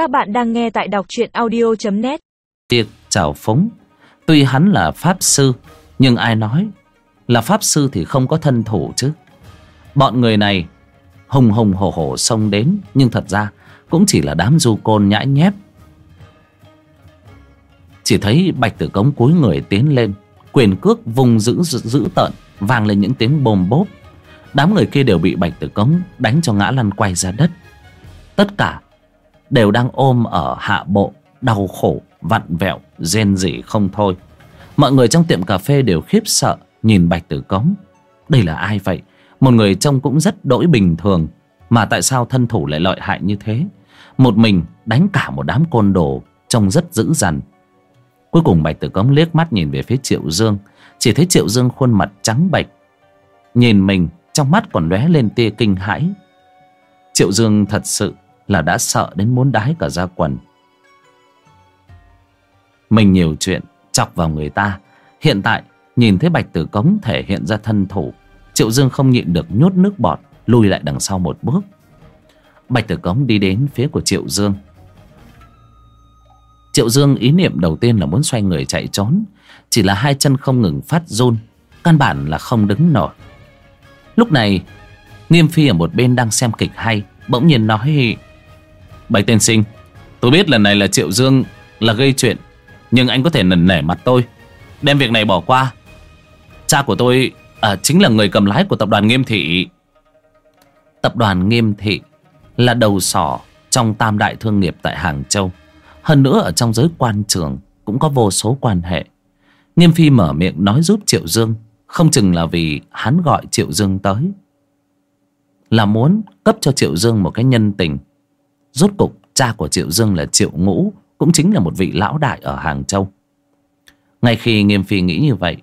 Các bạn đang nghe tại đọc truyện audio.net Tiệc chào phúng. Tuy hắn là pháp sư, Nhưng ai nói Là pháp sư thì không có thân thủ chứ. Bọn người này Hùng hùng hổ hổ xông đến, Nhưng thật ra cũng chỉ là đám du côn nhãi nhép. Chỉ thấy bạch tử cống cúi người tiến lên, Quyền cước vùng giữ giữ tợn, Vang lên những tiếng bồm bốp. Đám người kia đều bị bạch tử cống Đánh cho ngã lăn quay ra đất. Tất cả đều đang ôm ở hạ bộ, đau khổ, vặn vẹo, rên rỉ không thôi. Mọi người trong tiệm cà phê đều khiếp sợ, nhìn bạch tử cống. Đây là ai vậy? Một người trông cũng rất đỗi bình thường. Mà tại sao thân thủ lại lợi hại như thế? Một mình đánh cả một đám côn đồ, trông rất dữ dằn. Cuối cùng bạch tử cống liếc mắt nhìn về phía triệu dương. Chỉ thấy triệu dương khuôn mặt trắng bệch, nhìn mình, trong mắt còn lóe lên tia kinh hãi. Triệu dương thật sự là đã sợ đến muốn đái cả ra quần. Mình nhiều chuyện chọc vào người ta. Hiện tại, nhìn thấy bạch tử cống thể hiện ra thân thủ, triệu dương không nhịn được nhốt nước bọt, lùi lại đằng sau một bước. Bạch tử cống đi đến phía của triệu dương. Triệu dương ý niệm đầu tiên là muốn xoay người chạy trốn. Chỉ là hai chân không ngừng phát run, căn bản là không đứng nổi. Lúc này, nghiêm phi ở một bên đang xem kịch hay, bỗng nhiên nói Bạch tiên sinh Tôi biết lần này là Triệu Dương là gây chuyện Nhưng anh có thể nần nể mặt tôi Đem việc này bỏ qua. Cha của tôi à, chính là người cầm lái của tập đoàn Nghiêm Thị. Tập đoàn Nghiêm Thị Là đầu sỏ trong tam đại thương nghiệp tại Hàng Châu. Hơn nữa ở trong giới quan trường Cũng có vô số quan hệ. Nghiêm Phi mở miệng nói giúp Triệu Dương Không chừng là vì hắn gọi Triệu Dương tới. Là muốn cấp cho Triệu Dương một cái nhân tình. Rốt cục cha của Triệu Dương là Triệu Ngũ, Cũng chính là một vị lão đại ở Hàng Châu. Ngay khi Nghiêm Phi nghĩ như vậy,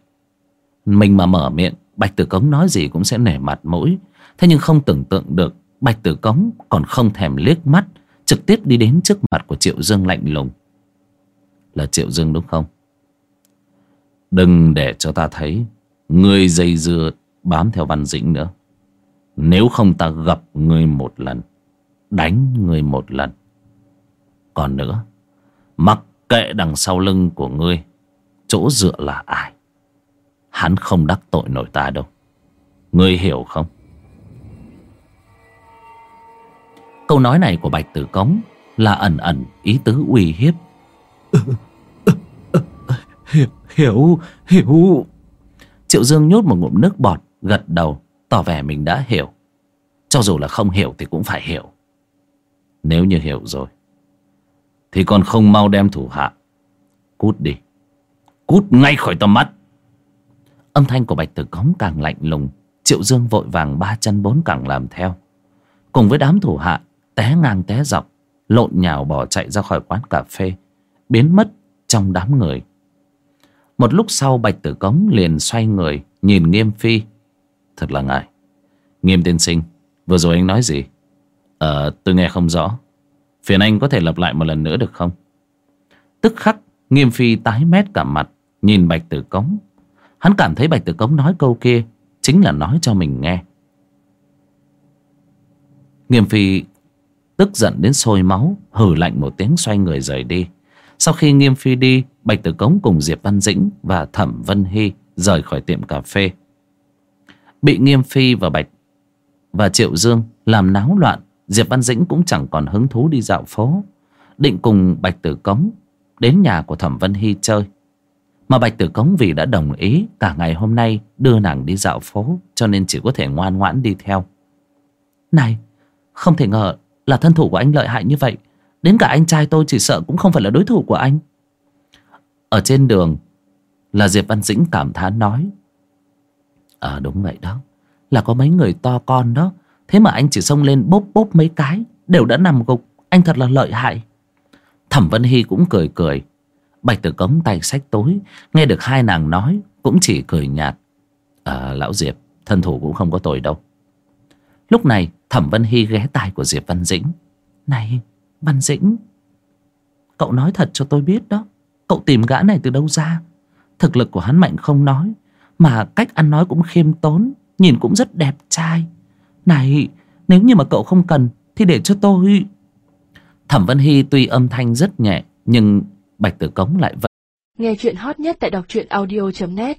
Mình mà mở miệng, Bạch Tử Cống nói gì cũng sẽ nể mặt mũi. Thế nhưng không tưởng tượng được, Bạch Tử Cống còn không thèm liếc mắt, Trực tiếp đi đến trước mặt của Triệu Dương lạnh lùng. Là Triệu Dương đúng không? Đừng để cho ta thấy Ngươi dây dưa bám theo Văn Dĩnh nữa. Nếu không ta gặp ngươi một lần đánh ngươi một lần. Còn nữa mặc kệ đằng sau lưng của ngươi chỗ dựa là ai hắn không đắc tội nổi ta đâu. Ngươi hiểu không? Câu nói này của bạch tử cống là ẩn ẩn ý tứ uy hiếp. Hiểu hiểu. Hiểu triệu dương nhốt một ngụm nước bọt gật đầu tỏ vẻ mình đã hiểu. Cho dù là không hiểu thì cũng phải hiểu nếu như hiểu rồi, Thì còn không mau đem thủ hạ, Cút đi. Cút ngay khỏi tầm mắt. Âm thanh của Bạch Tử Cống càng lạnh lùng, Triệu Dương vội vàng ba chân bốn cẳng làm theo. Cùng với đám thủ hạ, Té ngang té dọc, Lộn nhào bỏ chạy ra khỏi quán cà phê, Biến mất trong đám người. Một lúc sau, Bạch Tử Cống liền xoay người, Nhìn Nghiêm Phi. Thật là ngại. Nghiêm tiên sinh, Vừa rồi anh nói gì? Ờ tôi nghe không rõ. Phiền anh có thể lặp lại một lần nữa được không? Tức khắc, Nghiêm phi tái mét cả mặt, Nhìn Bạch Tử Cống. Hắn cảm thấy Bạch Tử Cống nói câu kia Chính là nói cho mình nghe. Nghiêm phi Tức giận đến sôi máu, Hử lạnh một tiếng xoay người rời đi. Sau khi Nghiêm phi đi, Bạch Tử Cống cùng Diệp Văn Dĩnh Và Thẩm Vân Hy rời khỏi tiệm cà phê. Bị Nghiêm phi và Bạch Và Triệu Dương làm náo loạn Diệp Văn Dĩnh cũng chẳng còn hứng thú đi dạo phố. Định cùng Bạch Tử Cống Đến nhà của Thẩm Vân Hy chơi. Mà Bạch Tử Cống vì đã đồng ý Cả ngày hôm nay đưa nàng đi dạo phố, Cho nên chỉ có thể ngoan ngoãn đi theo. Này, Không thể ngờ là thân thủ của anh lợi hại như vậy. Đến cả anh trai tôi chỉ sợ cũng không phải là đối thủ của anh. Ở trên đường Là Diệp Văn Dĩnh cảm thán nói Ờ đúng vậy đó. Là có mấy người to con đó. Thế mà anh chỉ xông lên bốp bốp mấy cái, Đều đã nằm gục. Anh thật là lợi hại. Thẩm Vân Hy cũng cười cười. Bạch Tử Cống tay sách tối Nghe được hai nàng nói, Cũng chỉ cười nhạt. À lão Diệp, Thân thủ cũng không có tội đâu. Lúc này, Thẩm Vân Hy ghé tai của Diệp Văn Dĩnh. Này, Văn Dĩnh, Cậu nói thật cho tôi biết đó. Cậu tìm gã này từ đâu ra? Thực lực của hắn mạnh không nói, Mà cách ăn nói cũng khiêm tốn, Nhìn cũng rất đẹp trai này nếu như mà cậu không cần Thì để cho tôi. Thẩm vân hy tuy âm thanh rất nhẹ nhưng bạch tử cống lại vẫn nghe chuyện hot nhất tại đọc truyện audio net